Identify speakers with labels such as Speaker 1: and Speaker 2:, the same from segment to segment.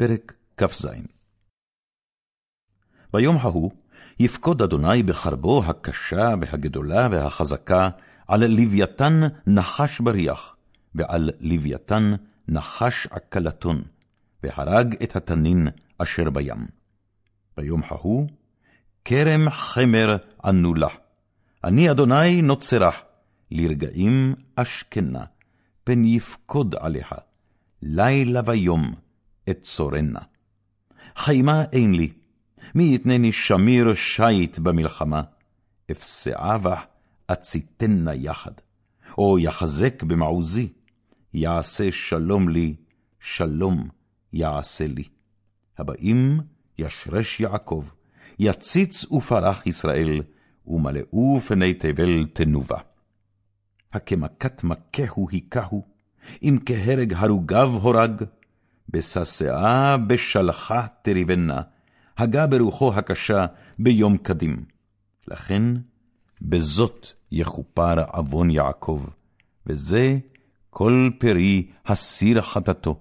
Speaker 1: פרק כ"ז ביום ההוא יפקוד אדוני בחרבו הקשה והגדולה והחזקה על לוויתן נחש בריח, ועל לוויתן נחש עקלתון, והרג את התנין אשר בים. ביום ההוא כרם חמר ענולה, אני אדוני נוצרח, לרגעים אשכנה, פן יפקוד עליה, לילה ויום אצורנה. חיימה אין לי, מי יתנני שמיר שיט במלחמה, אפסעה בה אציתנה יחד, או יחזק במעוזי, יעשה שלום לי, שלום יעשה לי. הבאים ישרש יעקב, יציץ ופרח ישראל, ומלאו פני תבל תנובה. הכמכת מכהו היכהו, אם כהרג הרוגיו הורג, בששאה בשלחה תריבנה, הגה ברוחו הקשה ביום קדים. לכן, בזאת יכופר עוון יעקב, וזה כל פרי הסיר חטאתו.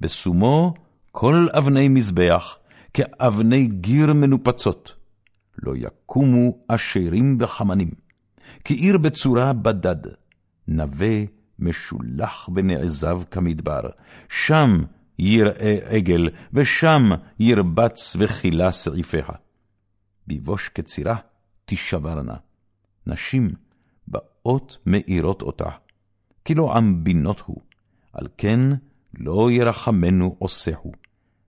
Speaker 1: בשומו כל אבני מזבח, כאבני גיר מנופצות, לא יקומו אשרים בחמנים, כעיר בצורה בדד, נווה משולח בנעזב כמדבר, שם יראה עגל, ושם ירבץ וכילה סעיפיה. ביבוש קצירה תישברנה, נשים באות מאירות אותה, כי לא עם בינות הוא, על כן לא ירחמנו עושהו,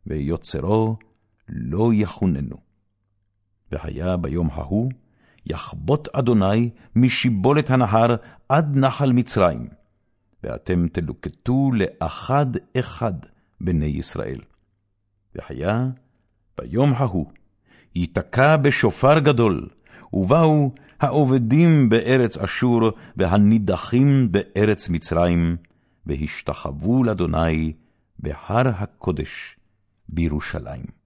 Speaker 1: ויוצרו לא יחוננו. והיה ביום ההוא, יחבוט אדוני משיבולת הנהר עד נחל מצרים, ואתם תלוקטו לאחד אחד בני ישראל. והיה ביום ההוא, ייתקע בשופר גדול, ובאו העובדים בארץ אשור, והנידחים בארץ מצרים, והשתחוו לאדוני בהר הקודש בירושלים.